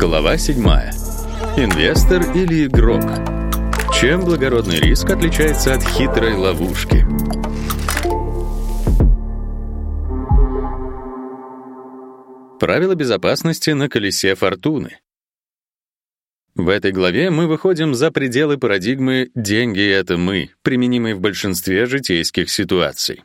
Глава 7. Инвестор или игрок? Чем благородный риск отличается от хитрой ловушки? Правила безопасности на колесе фортуны. В этой главе мы выходим за пределы парадигмы «деньги — это мы», применимой в большинстве житейских ситуаций.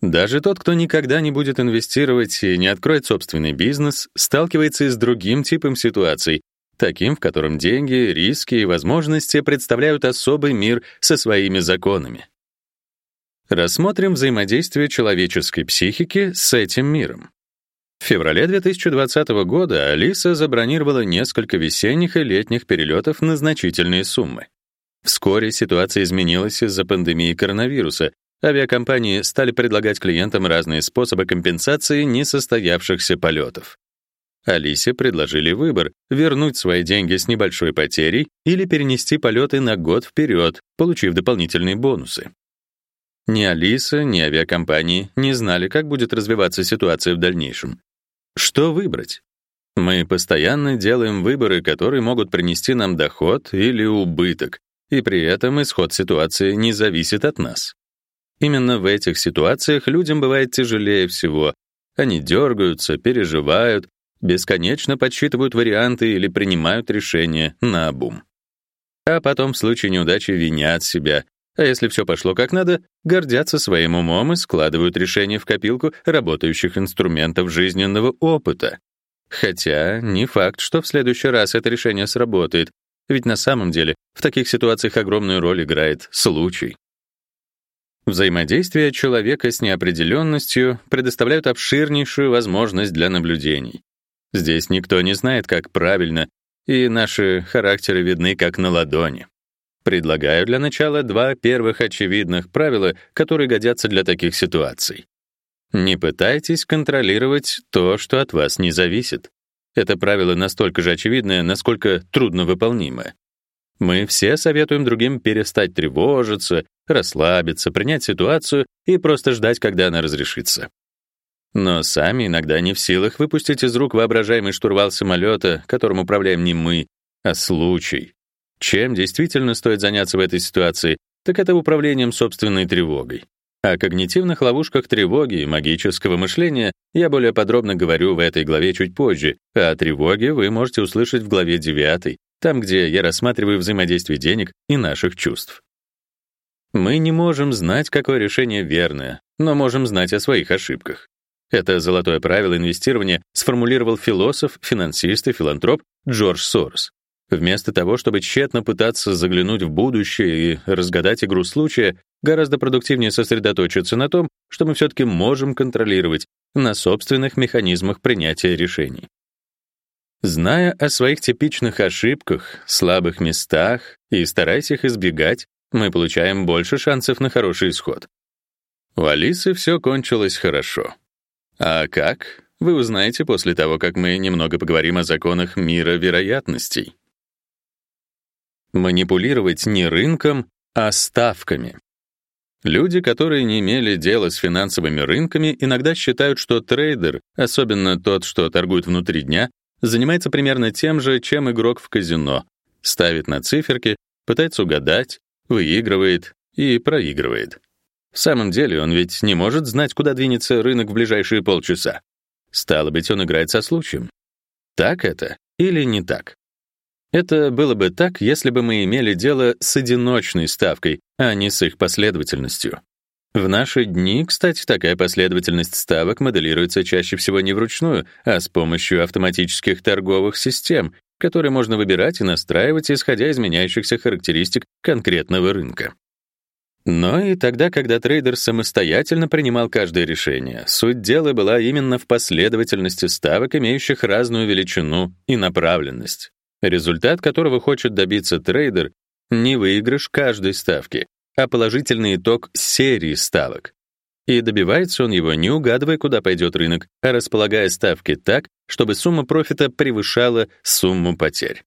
Даже тот, кто никогда не будет инвестировать и не откроет собственный бизнес, сталкивается с другим типом ситуаций, таким, в котором деньги, риски и возможности представляют особый мир со своими законами. Рассмотрим взаимодействие человеческой психики с этим миром. В феврале 2020 года Алиса забронировала несколько весенних и летних перелетов на значительные суммы. Вскоре ситуация изменилась из-за пандемии коронавируса, Авиакомпании стали предлагать клиентам разные способы компенсации несостоявшихся полетов. Алисе предложили выбор — вернуть свои деньги с небольшой потерей или перенести полеты на год вперед, получив дополнительные бонусы. Ни Алиса, ни авиакомпании не знали, как будет развиваться ситуация в дальнейшем. Что выбрать? Мы постоянно делаем выборы, которые могут принести нам доход или убыток, и при этом исход ситуации не зависит от нас. Именно в этих ситуациях людям бывает тяжелее всего. Они дергаются, переживают, бесконечно подсчитывают варианты или принимают решения наобум. А потом в случае неудачи винят себя, а если все пошло как надо, гордятся своим умом и складывают решения в копилку работающих инструментов жизненного опыта. Хотя не факт, что в следующий раз это решение сработает, ведь на самом деле в таких ситуациях огромную роль играет случай. Взаимодействие человека с неопределенностью предоставляют обширнейшую возможность для наблюдений. Здесь никто не знает, как правильно, и наши характеры видны как на ладони. Предлагаю для начала два первых очевидных правила, которые годятся для таких ситуаций. Не пытайтесь контролировать то, что от вас не зависит. Это правило настолько же очевидное, насколько трудновыполнимое. Мы все советуем другим перестать тревожиться, расслабиться, принять ситуацию и просто ждать, когда она разрешится. Но сами иногда не в силах выпустить из рук воображаемый штурвал самолета, которым управляем не мы, а случай. Чем действительно стоит заняться в этой ситуации, так это управлением собственной тревогой. О когнитивных ловушках тревоги и магического мышления я более подробно говорю в этой главе чуть позже, а о тревоге вы можете услышать в главе 9, там, где я рассматриваю взаимодействие денег и наших чувств. Мы не можем знать, какое решение верное, но можем знать о своих ошибках. Это золотое правило инвестирования сформулировал философ, финансист и филантроп Джордж Сорос. Вместо того, чтобы тщетно пытаться заглянуть в будущее и разгадать игру случая, гораздо продуктивнее сосредоточиться на том, что мы все-таки можем контролировать, на собственных механизмах принятия решений. Зная о своих типичных ошибках, слабых местах и стараясь их избегать, мы получаем больше шансов на хороший исход. У Алисы все кончилось хорошо. А как? Вы узнаете после того, как мы немного поговорим о законах мира вероятностей. Манипулировать не рынком, а ставками. Люди, которые не имели дела с финансовыми рынками, иногда считают, что трейдер, особенно тот, что торгует внутри дня, занимается примерно тем же, чем игрок в казино. Ставит на циферки, пытается угадать, выигрывает и проигрывает. В самом деле он ведь не может знать, куда двинется рынок в ближайшие полчаса. Стало быть, он играет со случаем. Так это или не так? Это было бы так, если бы мы имели дело с одиночной ставкой, а не с их последовательностью. В наши дни, кстати, такая последовательность ставок моделируется чаще всего не вручную, а с помощью автоматических торговых систем, которые можно выбирать и настраивать, исходя из меняющихся характеристик конкретного рынка. Но и тогда, когда трейдер самостоятельно принимал каждое решение, суть дела была именно в последовательности ставок, имеющих разную величину и направленность. Результат которого хочет добиться трейдер — не выигрыш каждой ставки, а положительный итог серии ставок. И добивается он его не угадывая, куда пойдет рынок, а располагая ставки так, чтобы сумма профита превышала сумму потерь.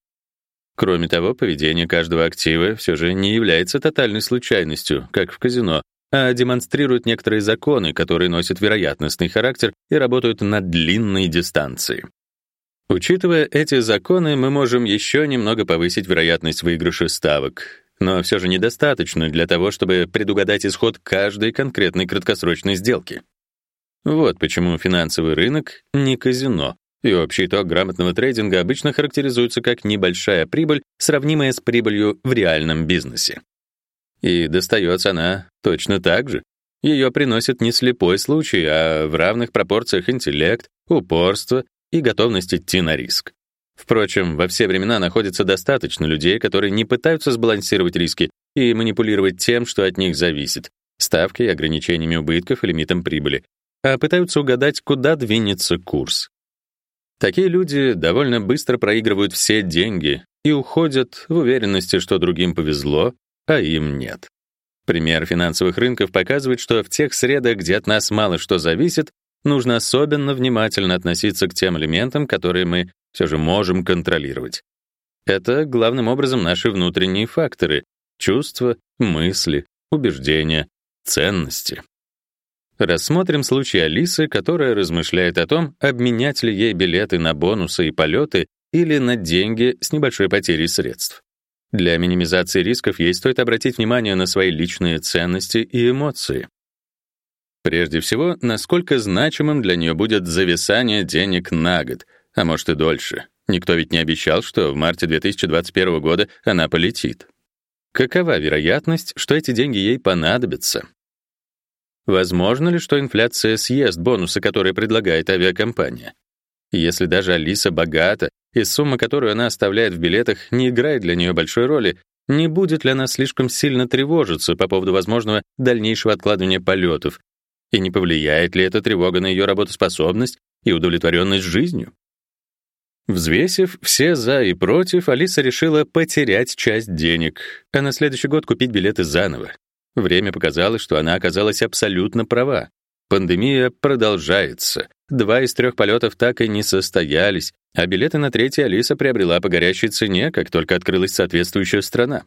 Кроме того, поведение каждого актива все же не является тотальной случайностью, как в казино, а демонстрирует некоторые законы, которые носят вероятностный характер и работают на длинной дистанции. Учитывая эти законы, мы можем еще немного повысить вероятность выигрыша ставок, но все же недостаточно для того, чтобы предугадать исход каждой конкретной краткосрочной сделки. Вот почему финансовый рынок не казино, и общий итог грамотного трейдинга обычно характеризуется как небольшая прибыль, сравнимая с прибылью в реальном бизнесе. И достается она точно так же. Ее приносит не слепой случай, а в равных пропорциях интеллект, упорство и готовность идти на риск. Впрочем, во все времена находится достаточно людей, которые не пытаются сбалансировать риски и манипулировать тем, что от них зависит, ставкой, ограничениями убытков и лимитом прибыли, а пытаются угадать, куда двинется курс. Такие люди довольно быстро проигрывают все деньги и уходят в уверенности, что другим повезло, а им нет. Пример финансовых рынков показывает, что в тех средах, где от нас мало что зависит, нужно особенно внимательно относиться к тем элементам, которые мы все же можем контролировать. Это главным образом наши внутренние факторы: чувства, мысли, убеждения, ценности. Рассмотрим случай Алисы, которая размышляет о том, обменять ли ей билеты на бонусы и полеты или на деньги с небольшой потерей средств. Для минимизации рисков ей стоит обратить внимание на свои личные ценности и эмоции. Прежде всего, насколько значимым для нее будет зависание денег на год, а может и дольше. Никто ведь не обещал, что в марте 2021 года она полетит. Какова вероятность, что эти деньги ей понадобятся? Возможно ли, что инфляция съест бонусы, которые предлагает авиакомпания? Если даже Алиса богата, и сумма, которую она оставляет в билетах, не играет для нее большой роли, не будет ли она слишком сильно тревожиться по поводу возможного дальнейшего откладывания полетов, и не повлияет ли эта тревога на ее работоспособность и удовлетворенность жизнью? Взвесив все за и против, Алиса решила потерять часть денег, а на следующий год купить билеты заново. Время показало, что она оказалась абсолютно права. Пандемия продолжается. Два из трех полетов так и не состоялись, а билеты на третий Алиса приобрела по горячей цене, как только открылась соответствующая страна.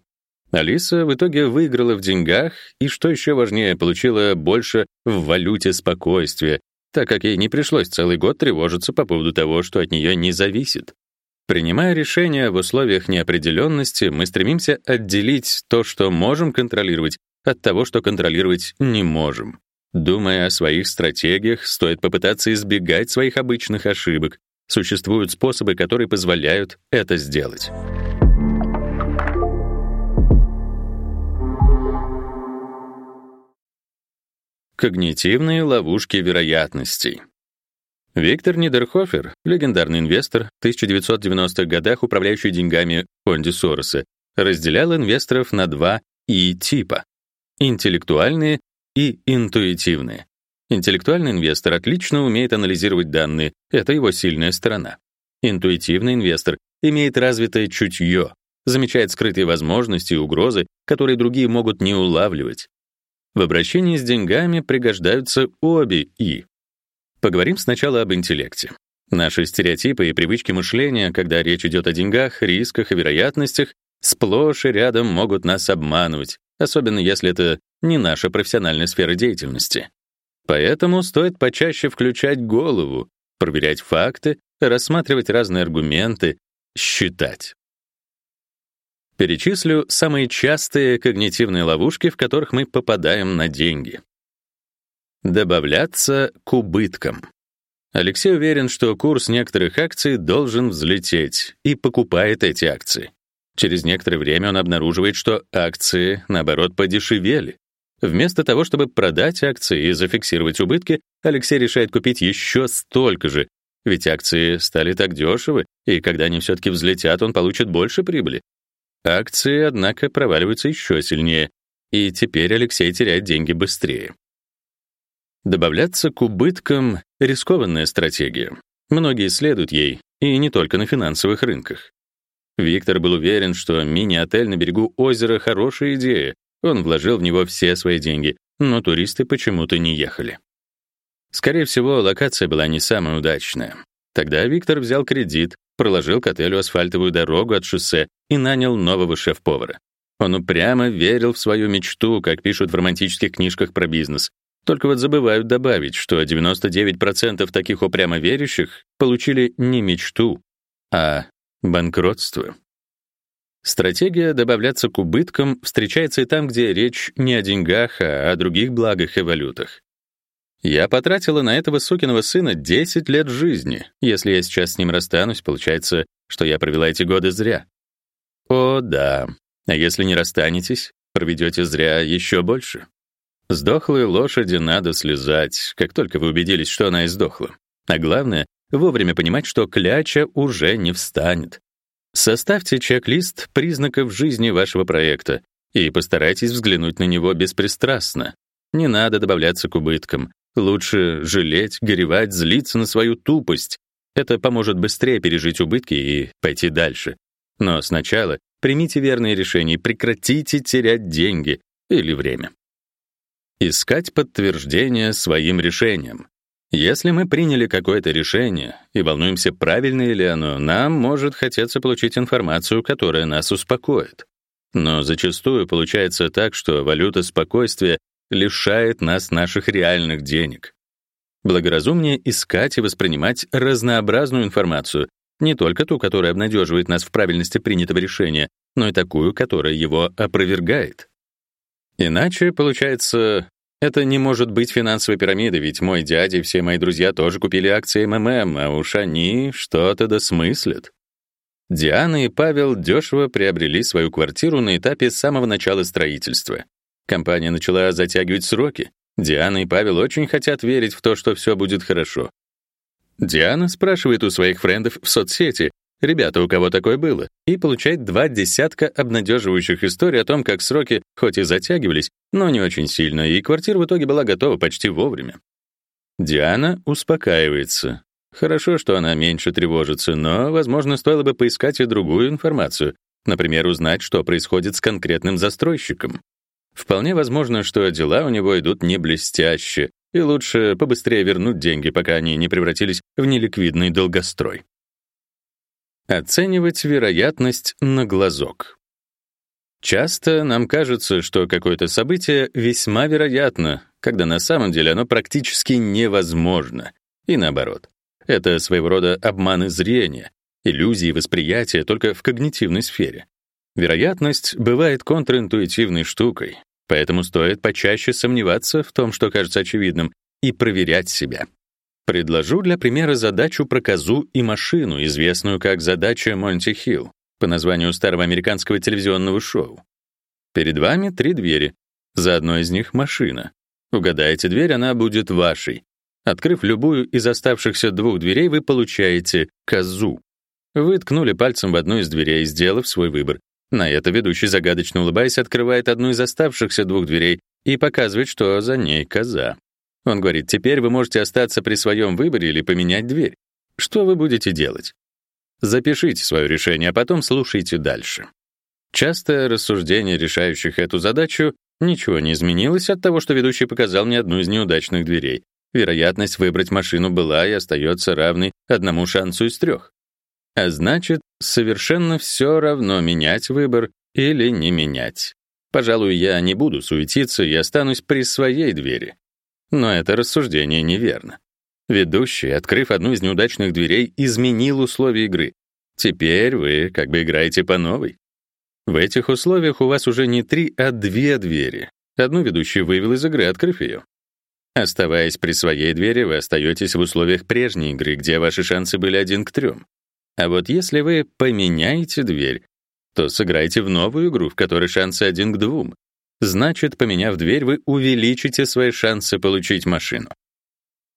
Алиса в итоге выиграла в деньгах и, что еще важнее, получила больше в валюте спокойствия, так как ей не пришлось целый год тревожиться по поводу того, что от нее не зависит. Принимая решения в условиях неопределенности, мы стремимся отделить то, что можем контролировать, от того, что контролировать не можем. Думая о своих стратегиях, стоит попытаться избегать своих обычных ошибок. Существуют способы, которые позволяют это сделать. Когнитивные ловушки вероятностей. Виктор Нидерхофер, легендарный инвестор, в 1990-х годах управляющий деньгами в фонде Сороса, разделял инвесторов на два И типа: интеллектуальные и интуитивные. Интеллектуальный инвестор отлично умеет анализировать данные, это его сильная сторона. Интуитивный инвестор имеет развитое чутье, замечает скрытые возможности и угрозы, которые другие могут не улавливать. В обращении с деньгами пригождаются обе «и». Поговорим сначала об интеллекте. Наши стереотипы и привычки мышления, когда речь идет о деньгах, рисках и вероятностях, сплошь и рядом могут нас обманывать, особенно если это не наша профессиональная сфера деятельности. Поэтому стоит почаще включать голову, проверять факты, рассматривать разные аргументы, считать. Перечислю самые частые когнитивные ловушки, в которых мы попадаем на деньги. Добавляться к убыткам. Алексей уверен, что курс некоторых акций должен взлететь и покупает эти акции. Через некоторое время он обнаруживает, что акции, наоборот, подешевели. Вместо того, чтобы продать акции и зафиксировать убытки, Алексей решает купить еще столько же, ведь акции стали так дешевы, и когда они все таки взлетят, он получит больше прибыли. Акции, однако, проваливаются еще сильнее, и теперь Алексей теряет деньги быстрее. Добавляться к убыткам — рискованная стратегия. Многие следуют ей, и не только на финансовых рынках. Виктор был уверен, что мини-отель на берегу озера — хорошая идея. Он вложил в него все свои деньги, но туристы почему-то не ехали. Скорее всего, локация была не самая удачная. Тогда Виктор взял кредит, проложил к отелю асфальтовую дорогу от шоссе и нанял нового шеф-повара. Он упрямо верил в свою мечту, как пишут в романтических книжках про бизнес. Только вот забывают добавить, что 99% таких упрямо верящих получили не мечту, А. Банкротство. Стратегия добавляться к убыткам встречается и там, где речь не о деньгах, а о других благах и валютах. Я потратила на этого сукиного сына 10 лет жизни. Если я сейчас с ним расстанусь, получается, что я провела эти годы зря. О, да. А если не расстанетесь, проведете зря еще больше. Сдохлой лошади надо слезать, как только вы убедились, что она издохла. А главное, вовремя понимать, что кляча уже не встанет. Составьте чек-лист признаков жизни вашего проекта и постарайтесь взглянуть на него беспристрастно. Не надо добавляться к убыткам. Лучше жалеть, горевать, злиться на свою тупость. Это поможет быстрее пережить убытки и пойти дальше. Но сначала примите верные решения и прекратите терять деньги или время. Искать подтверждение своим решениям. Если мы приняли какое-то решение и волнуемся, правильное ли оно, нам может хотеться получить информацию, которая нас успокоит. Но зачастую получается так, что валюта спокойствия лишает нас наших реальных денег. Благоразумнее искать и воспринимать разнообразную информацию, не только ту, которая обнадеживает нас в правильности принятого решения, но и такую, которая его опровергает. Иначе, получается, это не может быть финансовой пирамидой, ведь мой дядя и все мои друзья тоже купили акции МММ, а уж они что-то досмыслят. Диана и Павел дешево приобрели свою квартиру на этапе самого начала строительства. Компания начала затягивать сроки. Диана и Павел очень хотят верить в то, что все будет хорошо. Диана спрашивает у своих френдов в соцсети, Ребята, у кого такое было, и получает два десятка обнадеживающих историй о том, как сроки хоть и затягивались, но не очень сильно, и квартира в итоге была готова почти вовремя. Диана успокаивается. Хорошо, что она меньше тревожится, но, возможно, стоило бы поискать и другую информацию, например, узнать, что происходит с конкретным застройщиком. Вполне возможно, что дела у него идут не блестяще, и лучше побыстрее вернуть деньги, пока они не превратились в неликвидный долгострой. Оценивать вероятность на глазок. Часто нам кажется, что какое-то событие весьма вероятно, когда на самом деле оно практически невозможно. И наоборот. Это своего рода обманы зрения, иллюзии восприятия только в когнитивной сфере. Вероятность бывает контринтуитивной штукой, поэтому стоит почаще сомневаться в том, что кажется очевидным, и проверять себя. Предложу для примера задачу про козу и машину, известную как задача Монти Холл, по названию старого американского телевизионного шоу. Перед вами три двери. За одной из них машина. Угадайте дверь, она будет вашей. Открыв любую из оставшихся двух дверей, вы получаете козу. Вы ткнули пальцем в одну из дверей, сделав свой выбор. На это ведущий, загадочно улыбаясь, открывает одну из оставшихся двух дверей и показывает, что за ней коза. Он говорит, теперь вы можете остаться при своем выборе или поменять дверь. Что вы будете делать? Запишите свое решение, а потом слушайте дальше. Часто рассуждение решающих эту задачу ничего не изменилось от того, что ведущий показал мне одну из неудачных дверей. Вероятность выбрать машину была и остается равной одному шансу из трех. А значит, совершенно все равно менять выбор или не менять. Пожалуй, я не буду суетиться и останусь при своей двери. Но это рассуждение неверно. Ведущий, открыв одну из неудачных дверей, изменил условия игры. Теперь вы как бы играете по новой. В этих условиях у вас уже не три, а две двери. Одну ведущий вывел из игры, открыв ее. Оставаясь при своей двери, вы остаетесь в условиях прежней игры, где ваши шансы были один к трем. А вот если вы поменяете дверь, то сыграете в новую игру, в которой шансы один к двум, Значит, поменяв дверь, вы увеличите свои шансы получить машину.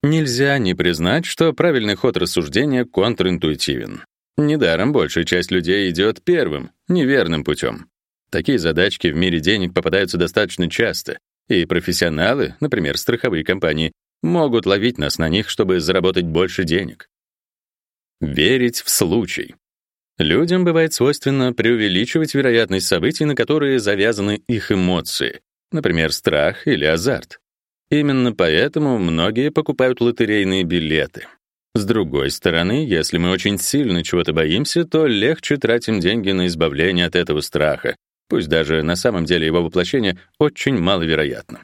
Нельзя не признать, что правильный ход рассуждения контринтуитивен. Недаром большая часть людей идет первым, неверным путем. Такие задачки в мире денег попадаются достаточно часто, и профессионалы, например, страховые компании, могут ловить нас на них, чтобы заработать больше денег. Верить в случай. Людям бывает свойственно преувеличивать вероятность событий, на которые завязаны их эмоции, например, страх или азарт. Именно поэтому многие покупают лотерейные билеты. С другой стороны, если мы очень сильно чего-то боимся, то легче тратим деньги на избавление от этого страха, пусть даже на самом деле его воплощение очень маловероятно.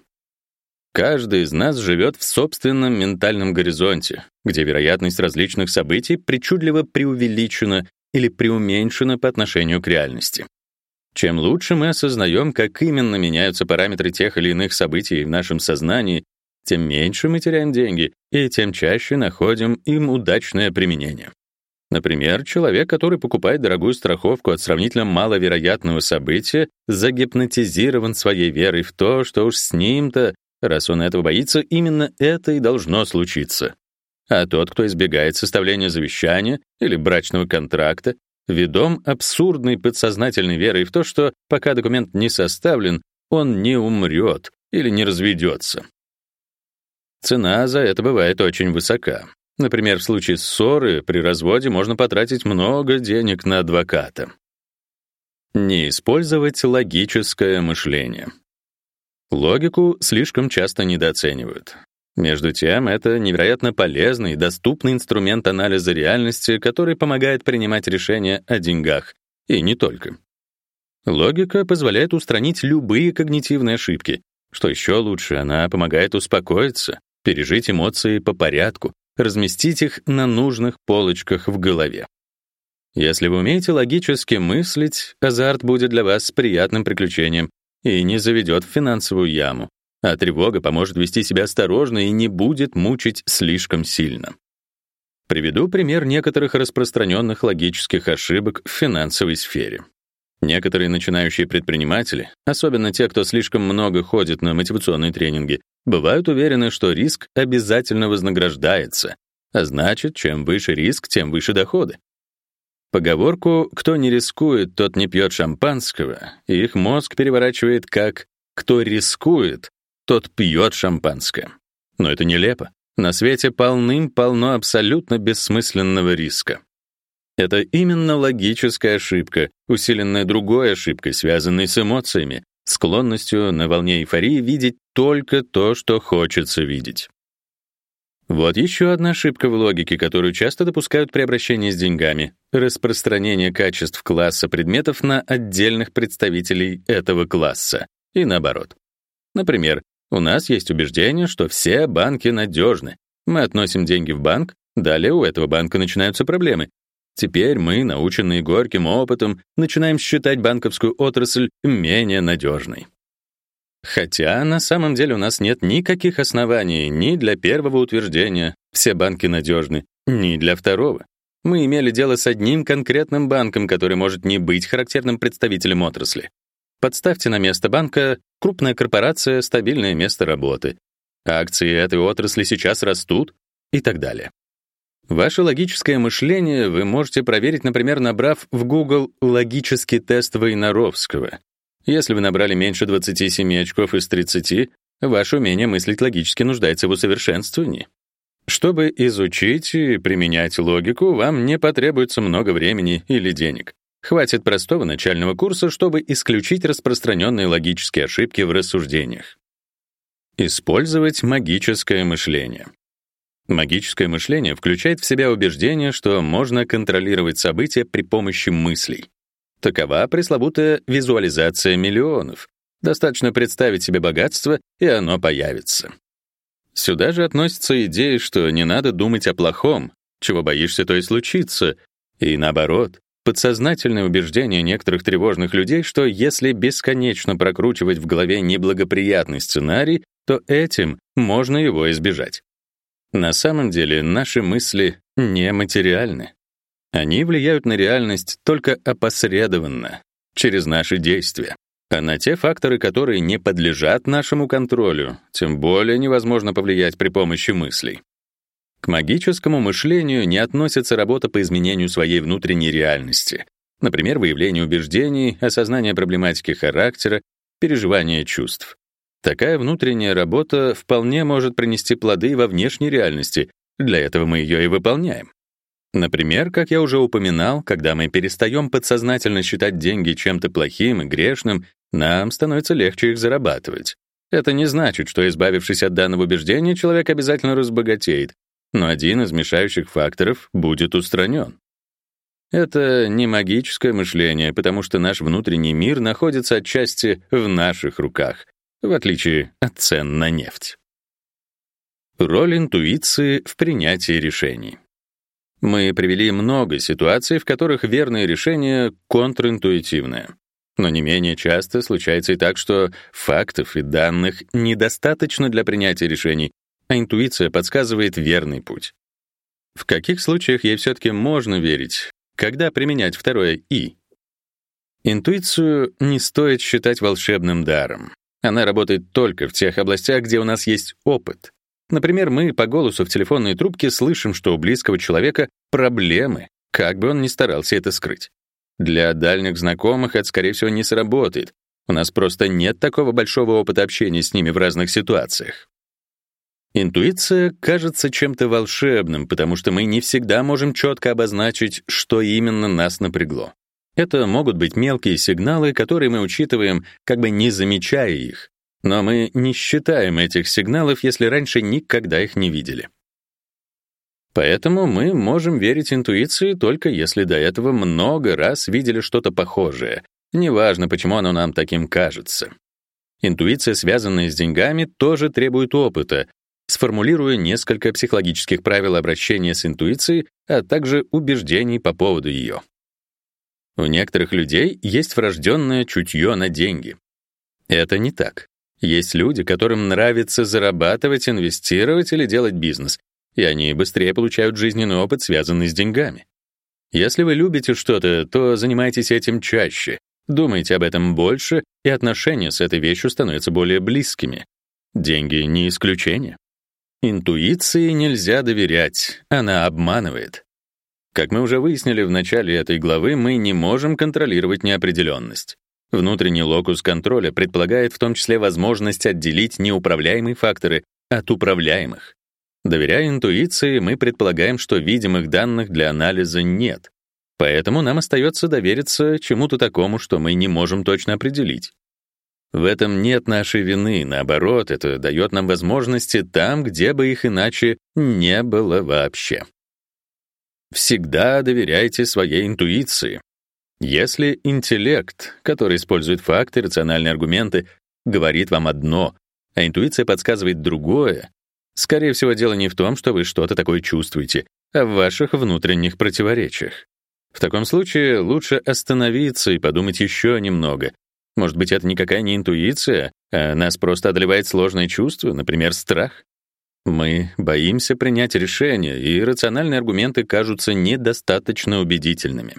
Каждый из нас живет в собственном ментальном горизонте, где вероятность различных событий причудливо преувеличена или преуменьшено по отношению к реальности. Чем лучше мы осознаем, как именно меняются параметры тех или иных событий в нашем сознании, тем меньше мы теряем деньги и тем чаще находим им удачное применение. Например, человек, который покупает дорогую страховку от сравнительно маловероятного события, загипнотизирован своей верой в то, что уж с ним-то, раз он этого боится, именно это и должно случиться. А тот, кто избегает составления завещания или брачного контракта, ведом абсурдной подсознательной верой в то, что пока документ не составлен, он не умрет или не разведется. Цена за это бывает очень высока. Например, в случае ссоры при разводе можно потратить много денег на адвоката. Не использовать логическое мышление. Логику слишком часто недооценивают. Между тем, это невероятно полезный и доступный инструмент анализа реальности, который помогает принимать решения о деньгах, и не только. Логика позволяет устранить любые когнитивные ошибки. Что еще лучше, она помогает успокоиться, пережить эмоции по порядку, разместить их на нужных полочках в голове. Если вы умеете логически мыслить, азарт будет для вас приятным приключением и не заведет в финансовую яму а тревога поможет вести себя осторожно и не будет мучить слишком сильно. Приведу пример некоторых распространенных логических ошибок в финансовой сфере. Некоторые начинающие предприниматели, особенно те, кто слишком много ходит на мотивационные тренинги, бывают уверены, что риск обязательно вознаграждается, а значит, чем выше риск, тем выше доходы. Поговорку «кто не рискует, тот не пьет шампанского» их мозг переворачивает как «кто рискует, тот пьет шампанское. Но это нелепо. На свете полным-полно абсолютно бессмысленного риска. Это именно логическая ошибка, усиленная другой ошибкой, связанной с эмоциями, склонностью на волне эйфории видеть только то, что хочется видеть. Вот еще одна ошибка в логике, которую часто допускают при обращении с деньгами — распространение качеств класса предметов на отдельных представителей этого класса, и наоборот. Например, у нас есть убеждение, что все банки надежны. Мы относим деньги в банк, далее у этого банка начинаются проблемы. Теперь мы, наученные горьким опытом, начинаем считать банковскую отрасль менее надежной. Хотя на самом деле у нас нет никаких оснований ни для первого утверждения «все банки надежны», ни для второго. Мы имели дело с одним конкретным банком, который может не быть характерным представителем отрасли. Подставьте на место банка крупная корпорация, стабильное место работы. Акции этой отрасли сейчас растут и так далее. Ваше логическое мышление вы можете проверить, например, набрав в Google логический тест Войнаровского. Если вы набрали меньше 27 очков из 30, ваше умение мыслить логически нуждается в усовершенствовании. Чтобы изучить и применять логику, вам не потребуется много времени или денег. Хватит простого начального курса, чтобы исключить распространенные логические ошибки в рассуждениях. Использовать магическое мышление. Магическое мышление включает в себя убеждение, что можно контролировать события при помощи мыслей. Такова пресловутая визуализация миллионов. Достаточно представить себе богатство, и оно появится. Сюда же относится идея, что не надо думать о плохом, чего боишься, то и случится, и наоборот, Подсознательное убеждение некоторых тревожных людей, что если бесконечно прокручивать в голове неблагоприятный сценарий, то этим можно его избежать. На самом деле наши мысли нематериальны. Они влияют на реальность только опосредованно, через наши действия. А на те факторы, которые не подлежат нашему контролю, тем более невозможно повлиять при помощи мыслей. К магическому мышлению не относится работа по изменению своей внутренней реальности, например, выявление убеждений, осознание проблематики характера, переживание чувств. Такая внутренняя работа вполне может принести плоды во внешней реальности, для этого мы ее и выполняем. Например, как я уже упоминал, когда мы перестаем подсознательно считать деньги чем-то плохим и грешным, нам становится легче их зарабатывать. Это не значит, что избавившись от данного убеждения, человек обязательно разбогатеет, но один из мешающих факторов будет устранен. Это не магическое мышление, потому что наш внутренний мир находится отчасти в наших руках, в отличие от цен на нефть. Роль интуиции в принятии решений. Мы привели много ситуаций, в которых верное решение контринтуитивное. Но не менее часто случается и так, что фактов и данных недостаточно для принятия решений, а интуиция подсказывает верный путь. В каких случаях ей все-таки можно верить? Когда применять второе «и»? Интуицию не стоит считать волшебным даром. Она работает только в тех областях, где у нас есть опыт. Например, мы по голосу в телефонной трубке слышим, что у близкого человека проблемы, как бы он ни старался это скрыть. Для дальних знакомых это, скорее всего, не сработает. У нас просто нет такого большого опыта общения с ними в разных ситуациях. Интуиция кажется чем-то волшебным, потому что мы не всегда можем четко обозначить, что именно нас напрягло. Это могут быть мелкие сигналы, которые мы учитываем, как бы не замечая их. Но мы не считаем этих сигналов, если раньше никогда их не видели. Поэтому мы можем верить интуиции только если до этого много раз видели что-то похожее, неважно, почему оно нам таким кажется. Интуиция, связанная с деньгами, тоже требует опыта, сформулируя несколько психологических правил обращения с интуицией, а также убеждений по поводу ее. У некоторых людей есть врожденное чутье на деньги. Это не так. Есть люди, которым нравится зарабатывать, инвестировать или делать бизнес, и они быстрее получают жизненный опыт, связанный с деньгами. Если вы любите что-то, то занимайтесь этим чаще, думайте об этом больше, и отношения с этой вещью становятся более близкими. Деньги не исключение. Интуиции нельзя доверять, она обманывает. Как мы уже выяснили в начале этой главы, мы не можем контролировать неопределенность. Внутренний локус контроля предполагает в том числе возможность отделить неуправляемые факторы от управляемых. Доверяя интуиции, мы предполагаем, что видимых данных для анализа нет. Поэтому нам остается довериться чему-то такому, что мы не можем точно определить. В этом нет нашей вины, наоборот, это дает нам возможности там, где бы их иначе не было вообще. Всегда доверяйте своей интуиции. Если интеллект, который использует факты, рациональные аргументы, говорит вам одно, а интуиция подсказывает другое, Скорее всего, дело не в том, что вы что-то такое чувствуете, а в ваших внутренних противоречиях. В таком случае лучше остановиться и подумать еще немного. Может быть, это никакая не интуиция, а нас просто одолевает сложное чувство, например, страх. Мы боимся принять решение, и рациональные аргументы кажутся недостаточно убедительными.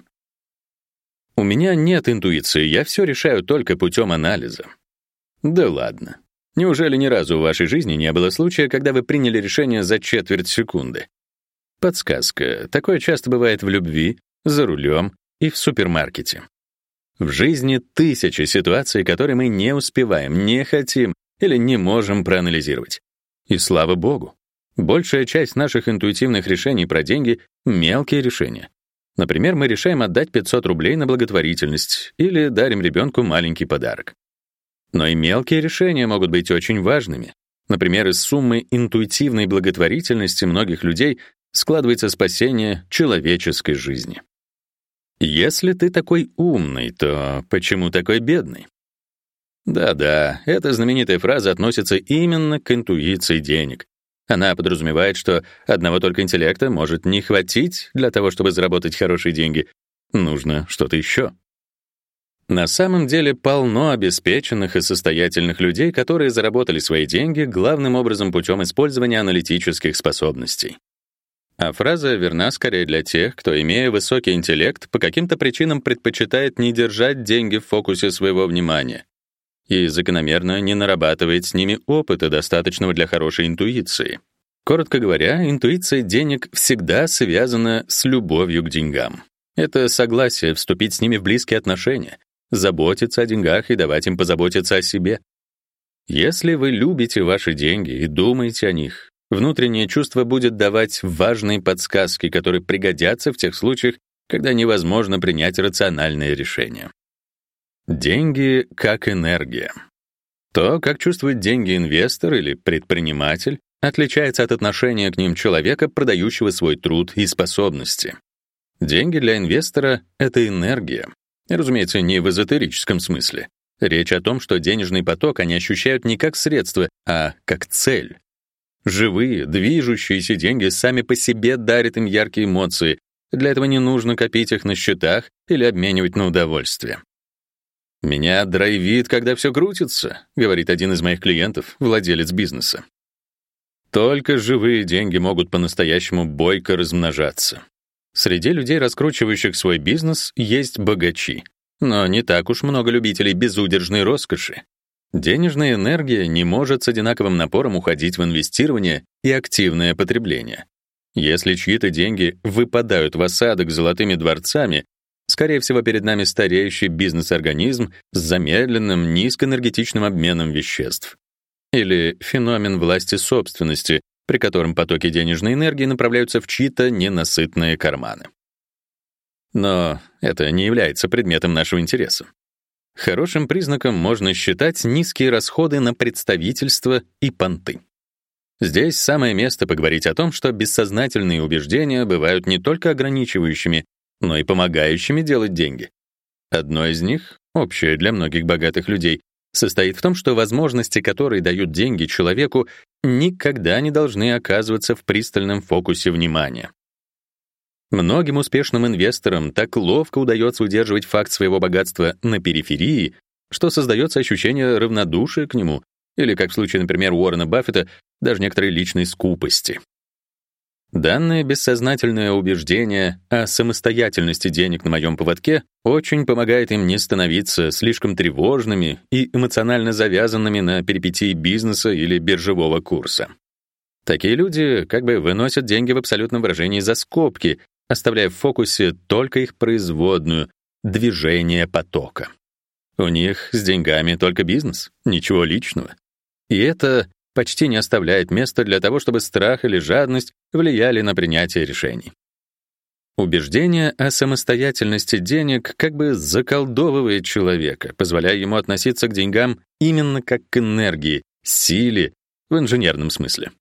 У меня нет интуиции, я все решаю только путем анализа. Да ладно. Неужели ни разу в вашей жизни не было случая, когда вы приняли решение за четверть секунды? Подсказка. Такое часто бывает в любви, за рулем и в супермаркете. В жизни тысячи ситуаций, которые мы не успеваем, не хотим или не можем проанализировать. И слава богу, большая часть наших интуитивных решений про деньги — мелкие решения. Например, мы решаем отдать 500 рублей на благотворительность или дарим ребенку маленький подарок. Но и мелкие решения могут быть очень важными. Например, из суммы интуитивной благотворительности многих людей складывается спасение человеческой жизни. Если ты такой умный, то почему такой бедный? Да-да, эта знаменитая фраза относится именно к интуиции денег. Она подразумевает, что одного только интеллекта может не хватить для того, чтобы заработать хорошие деньги. Нужно что-то еще. На самом деле полно обеспеченных и состоятельных людей, которые заработали свои деньги главным образом путем использования аналитических способностей. А фраза верна скорее для тех, кто, имея высокий интеллект, по каким-то причинам предпочитает не держать деньги в фокусе своего внимания и закономерно не нарабатывает с ними опыта, достаточного для хорошей интуиции. Коротко говоря, интуиция денег всегда связана с любовью к деньгам. Это согласие вступить с ними в близкие отношения, заботиться о деньгах и давать им позаботиться о себе. Если вы любите ваши деньги и думаете о них, внутреннее чувство будет давать важные подсказки, которые пригодятся в тех случаях, когда невозможно принять рациональное решение. Деньги как энергия. То, как чувствует деньги инвестор или предприниматель, отличается от отношения к ним человека, продающего свой труд и способности. Деньги для инвестора — это энергия, Разумеется, не в эзотерическом смысле. Речь о том, что денежный поток они ощущают не как средство, а как цель. Живые, движущиеся деньги сами по себе дарят им яркие эмоции. Для этого не нужно копить их на счетах или обменивать на удовольствие. «Меня драйвит, когда все крутится», — говорит один из моих клиентов, владелец бизнеса. Только живые деньги могут по-настоящему бойко размножаться. Среди людей, раскручивающих свой бизнес, есть богачи. Но не так уж много любителей безудержной роскоши. Денежная энергия не может с одинаковым напором уходить в инвестирование и активное потребление. Если чьи-то деньги выпадают в осадок золотыми дворцами, скорее всего, перед нами стареющий бизнес-организм с замедленным низкоэнергетичным обменом веществ. Или феномен власти собственности, при котором потоки денежной энергии направляются в чьи-то ненасытные карманы. Но это не является предметом нашего интереса. Хорошим признаком можно считать низкие расходы на представительство и понты. Здесь самое место поговорить о том, что бессознательные убеждения бывают не только ограничивающими, но и помогающими делать деньги. Одно из них, общее для многих богатых людей, состоит в том, что возможности, которые дают деньги человеку, никогда не должны оказываться в пристальном фокусе внимания. Многим успешным инвесторам так ловко удается удерживать факт своего богатства на периферии, что создается ощущение равнодушия к нему, или, как в случае, например, Уоррена Баффета, даже некоторой личной скупости. Данное бессознательное убеждение о самостоятельности денег на моем поводке очень помогает им не становиться слишком тревожными и эмоционально завязанными на перипетии бизнеса или биржевого курса. Такие люди как бы выносят деньги в абсолютном выражении за скобки оставляя в фокусе только их производную — движение потока. У них с деньгами только бизнес, ничего личного. И это почти не оставляет места для того, чтобы страх или жадность влияли на принятие решений. Убеждение о самостоятельности денег как бы заколдовывает человека, позволяя ему относиться к деньгам именно как к энергии, силе в инженерном смысле.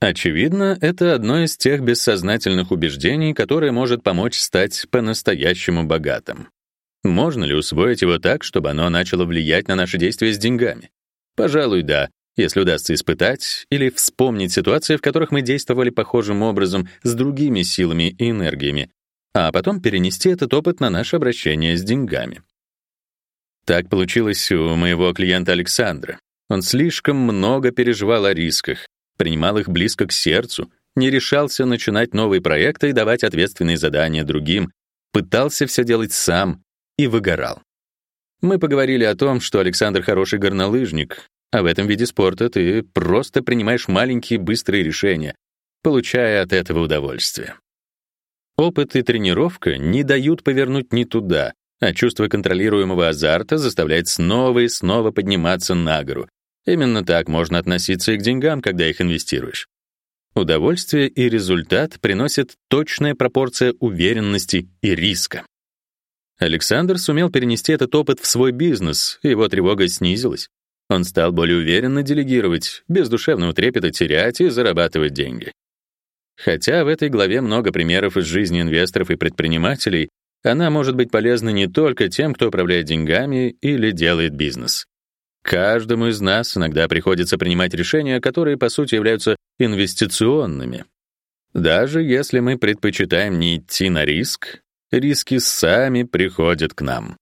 Очевидно, это одно из тех бессознательных убеждений, которое может помочь стать по-настоящему богатым. Можно ли усвоить его так, чтобы оно начало влиять на наши действия с деньгами? Пожалуй, да, если удастся испытать или вспомнить ситуации, в которых мы действовали похожим образом с другими силами и энергиями, а потом перенести этот опыт на наше обращение с деньгами. Так получилось у моего клиента Александра. Он слишком много переживал о рисках, принимал их близко к сердцу, не решался начинать новые проекты и давать ответственные задания другим, пытался все делать сам и выгорал. Мы поговорили о том, что Александр хороший горнолыжник, а в этом виде спорта ты просто принимаешь маленькие быстрые решения, получая от этого удовольствие. Опыт и тренировка не дают повернуть не туда, а чувство контролируемого азарта заставляет снова и снова подниматься на гору, Именно так можно относиться и к деньгам, когда их инвестируешь. Удовольствие и результат приносят точная пропорция уверенности и риска. Александр сумел перенести этот опыт в свой бизнес, и его тревога снизилась. Он стал более уверенно делегировать, без душевного трепета терять и зарабатывать деньги. Хотя в этой главе много примеров из жизни инвесторов и предпринимателей, она может быть полезна не только тем, кто управляет деньгами или делает бизнес. Каждому из нас иногда приходится принимать решения, которые по сути являются инвестиционными. Даже если мы предпочитаем не идти на риск, риски сами приходят к нам.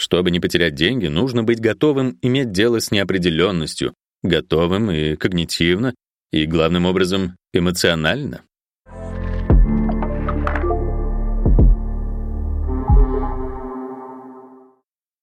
Чтобы не потерять деньги, нужно быть готовым иметь дело с неопределенностью, готовым и когнитивно, и главным образом эмоционально.